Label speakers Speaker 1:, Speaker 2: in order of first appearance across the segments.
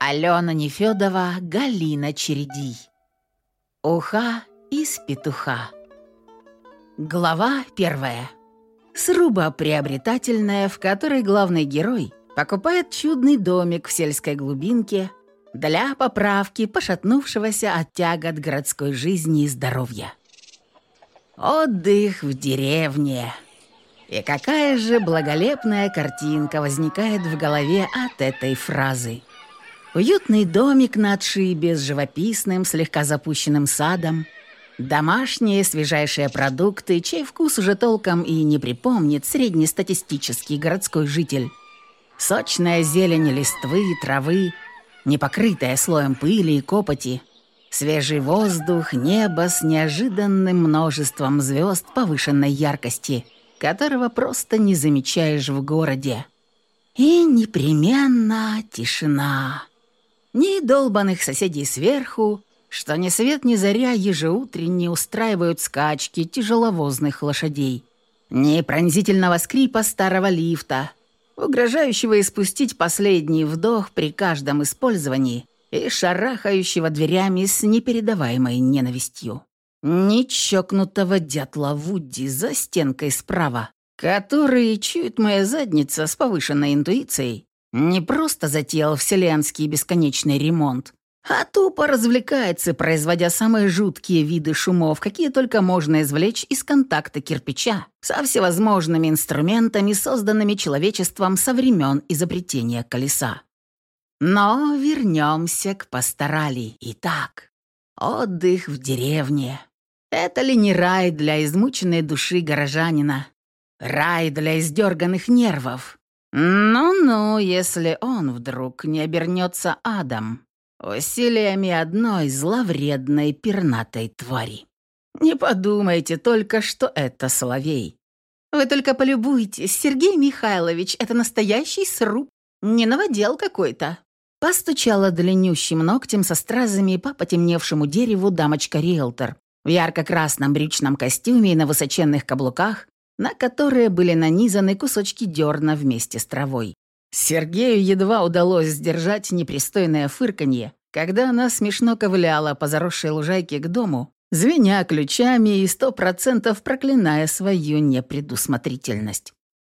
Speaker 1: Алена Нефедова, Галина Череди. Уха из петуха. Глава первая. Сруба приобретательная, в которой главный герой покупает чудный домик в сельской глубинке для поправки пошатнувшегося от тягот городской жизни и здоровья. Отдых в деревне. И какая же благолепная картинка возникает в голове от этой фразы. Уютный домик на отшибе с живописным, слегка запущенным садом, домашние свежайшие продукты, чей вкус уже толком и не припомнит среднестатистический городской житель. Сочная зелень листвы, травы, не покрытая слоем пыли и копоти, свежий воздух, небо с неожиданным множеством звезд повышенной яркости — которого просто не замечаешь в городе. И непременно тишина. Ни долбанных соседей сверху, что ни свет ни заря ежеутренне устраивают скачки тяжеловозных лошадей, ни пронзительного скрипа старого лифта, угрожающего испустить последний вдох при каждом использовании и шарахающего дверями с непередаваемой ненавистью. Ни чокнутого дятла Вудди за стенкой справа, который, чует моя задница с повышенной интуицией, не просто затеял вселенский бесконечный ремонт, а тупо развлекается, производя самые жуткие виды шумов, какие только можно извлечь из контакта кирпича со всевозможными инструментами, созданными человечеством со времен изобретения колеса. Но вернемся к пасторали. Итак, отдых в деревне. Это ли не рай для измученной души горожанина? Рай для издерганных нервов? Ну-ну, если он вдруг не обернется адом, усилиями одной зловредной пернатой твари. Не подумайте только, что это соловей. Вы только полюбуйтесь, Сергей Михайлович, это настоящий сруб, не новодел какой-то. Постучала длиннющим ногтем со стразами по потемневшему дереву дамочка-риэлтор, в ярко-красном брючном костюме и на высоченных каблуках, на которые были нанизаны кусочки дерна вместе с травой. Сергею едва удалось сдержать непристойное фырканье, когда она смешно ковыляла по заросшей лужайке к дому, звеня ключами и сто процентов проклиная свою непредусмотрительность.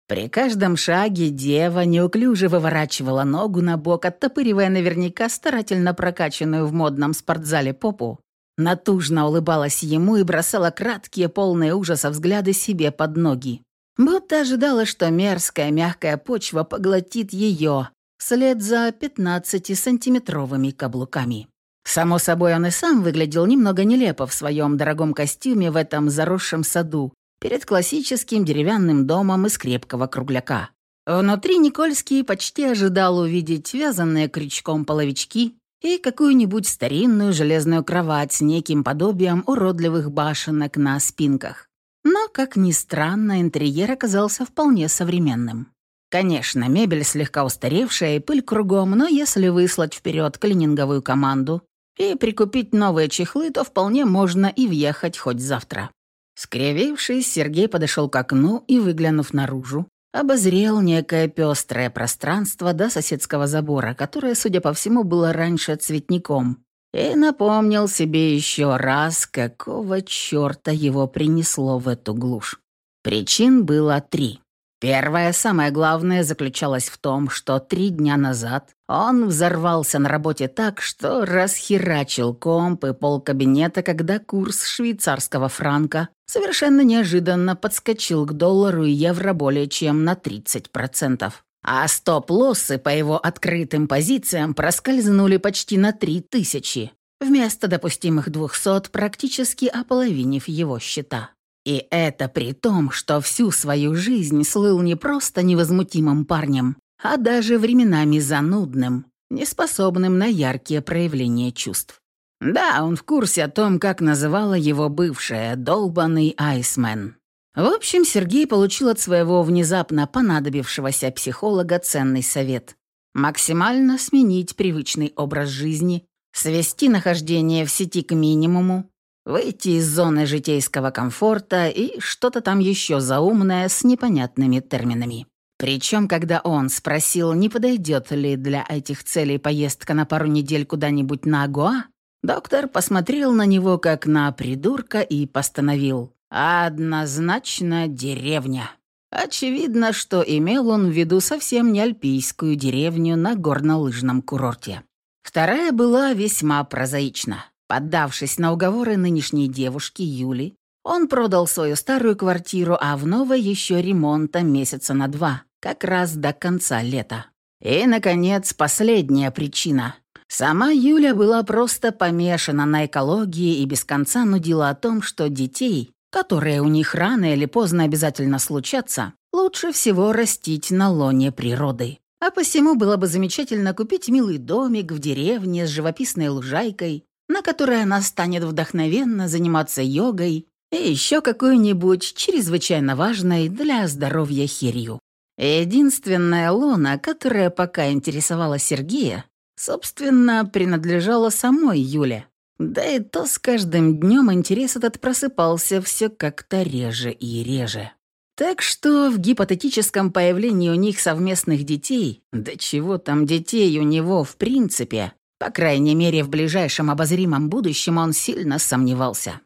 Speaker 1: При каждом шаге дева неуклюже выворачивала ногу на бок, оттопыривая наверняка старательно прокачанную в модном спортзале попу, Натужно улыбалась ему и бросала краткие, полные ужаса взгляды себе под ноги. Будто ожидала, что мерзкая мягкая почва поглотит ее вслед за 15-сантиметровыми каблуками. Само собой, он и сам выглядел немного нелепо в своем дорогом костюме в этом заросшем саду перед классическим деревянным домом из крепкого кругляка. Внутри Никольский почти ожидал увидеть вязанные крючком половички, и какую-нибудь старинную железную кровать с неким подобием уродливых башенок на спинках. Но, как ни странно, интерьер оказался вполне современным. Конечно, мебель слегка устаревшая и пыль кругом, но если выслать вперед клининговую команду и прикупить новые чехлы, то вполне можно и въехать хоть завтра. Скривившись, Сергей подошел к окну и, выглянув наружу, обозрел некое пестрое пространство до соседского забора, которое, судя по всему, было раньше цветником, и напомнил себе еще раз, какого черта его принесло в эту глушь. Причин было три. Первое, самое главное, заключалось в том, что три дня назад он взорвался на работе так, что расхерачил комп и пол кабинета, когда курс швейцарского франка совершенно неожиданно подскочил к доллару и евро более чем на 30%. А стоп-лоссы по его открытым позициям проскользнули почти на 3000, вместо допустимых 200, практически ополовинив его счета. И это при том, что всю свою жизнь слыл не просто невозмутимым парнем, а даже временами занудным, неспособным на яркие проявления чувств. Да, он в курсе о том, как называла его бывшая «долбанный айсмен». В общем, Сергей получил от своего внезапно понадобившегося психолога ценный совет. Максимально сменить привычный образ жизни, свести нахождение в сети к минимуму, Выйти из зоны житейского комфорта и что-то там еще заумное с непонятными терминами. Причем, когда он спросил, не подойдет ли для этих целей поездка на пару недель куда-нибудь на Агуа, доктор посмотрел на него как на придурка и постановил «Однозначно деревня». Очевидно, что имел он в виду совсем не альпийскую деревню на горнолыжном курорте. Вторая была весьма прозаична. Поддавшись на уговоры нынешней девушки Юли, он продал свою старую квартиру, а в новой еще ремонта месяца на два, как раз до конца лета. И, наконец, последняя причина. Сама Юля была просто помешана на экологии и без конца нудила о том, что детей которые у них рано или поздно обязательно случатся, лучше всего растить на лоне природы. А посему было бы замечательно купить милый домик в деревне с живописной лужайкой, на которой она станет вдохновенно заниматься йогой и еще какой-нибудь чрезвычайно важной для здоровья херью. Единственная лона, которая пока интересовала Сергея, собственно, принадлежала самой Юле. Да и то с каждым днем интерес этот просыпался все как-то реже и реже. Так что в гипотетическом появлении у них совместных детей, да чего там детей у него в принципе, по крайней мере в ближайшем обозримом будущем он сильно сомневался.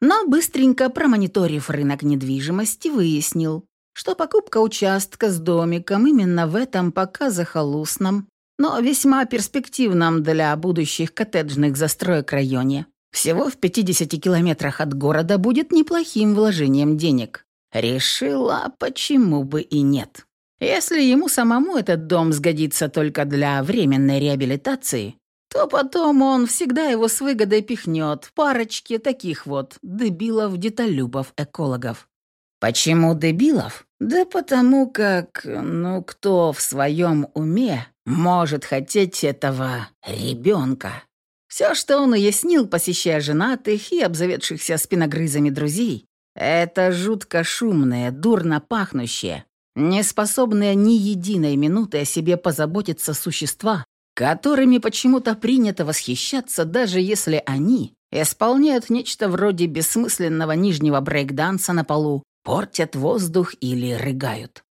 Speaker 1: Но быстренько промониторив рынок недвижимости, выяснил, что покупка участка с домиком именно в этом пока захолустном, но весьма перспективном для будущих коттеджных застроек районе. Всего в 50 километрах от города будет неплохим вложением денег. Решила, почему бы и нет. Если ему самому этот дом сгодится только для временной реабилитации, то потом он всегда его с выгодой пихнет парочке таких вот дебилов-детолюбов-экологов. Почему дебилов? Да потому как, ну, кто в своем уме может хотеть этого ребенка. Все, что он уяснил, посещая женатых и обзаведшихся спиногрызами друзей, это жутко шумные, дурно пахнущие, неспособные ни единой минуты о себе позаботиться существа, которыми почему-то принято восхищаться, даже если они исполняют нечто вроде бессмысленного нижнего брейкданса на полу, портят воздух или рыгают.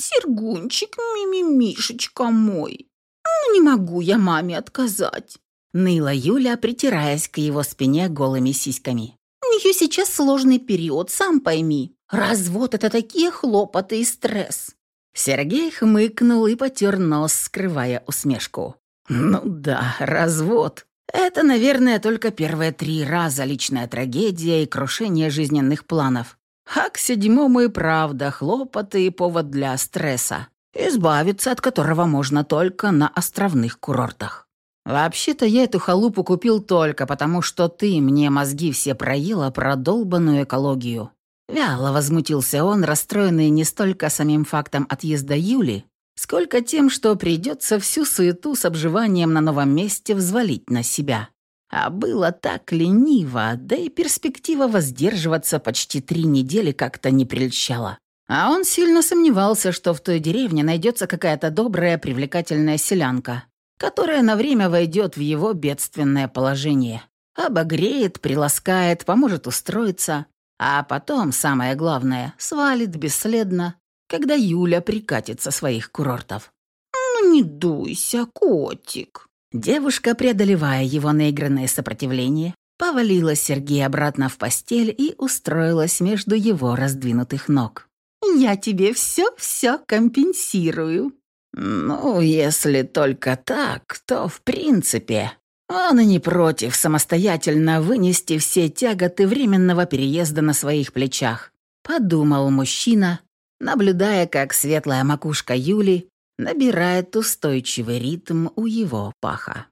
Speaker 2: «Сергунчик, мимимишечка мой, ну не могу я маме отказать»,
Speaker 1: ныла Юля, притираясь к его спине голыми сиськами.
Speaker 2: «У нее сейчас сложный период, сам пойми. Развод — это такие хлопоты и стресс».
Speaker 1: Сергей хмыкнул и потер нос, скрывая усмешку. «Ну да, развод. Это, наверное, только первые три раза личная трагедия и крушение жизненных планов. А к седьмому и правда хлопоты и повод для стресса, избавиться от которого можно только на островных курортах. Вообще-то я эту халупу купил только потому, что ты мне мозги все проела про долбанную экологию. Вяло возмутился он, расстроенный не столько самим фактом отъезда Юли, сколько тем, что придется всю суету с обживанием на новом месте взвалить на себя. А было так лениво, да и перспектива воздерживаться почти три недели как-то не прельщала. А он сильно сомневался, что в той деревне найдется какая-то добрая, привлекательная селянка, которая на время войдет в его бедственное положение. Обогреет, приласкает, поможет устроиться, а потом, самое главное, свалит бесследно, когда Юля прикатит со своих курортов.
Speaker 2: «Ну не дуйся, котик»,
Speaker 1: Девушка, преодолевая его наигранное сопротивление, повалила Сергея обратно в постель и устроилась между его раздвинутых ног.
Speaker 2: «Я тебе все-все компенсирую».
Speaker 1: «Ну, если только так, то в принципе...» Он и не против самостоятельно вынести все тяготы временного переезда на своих плечах, подумал мужчина, наблюдая, как светлая макушка Юли набирает устойчивый ритм у его паха.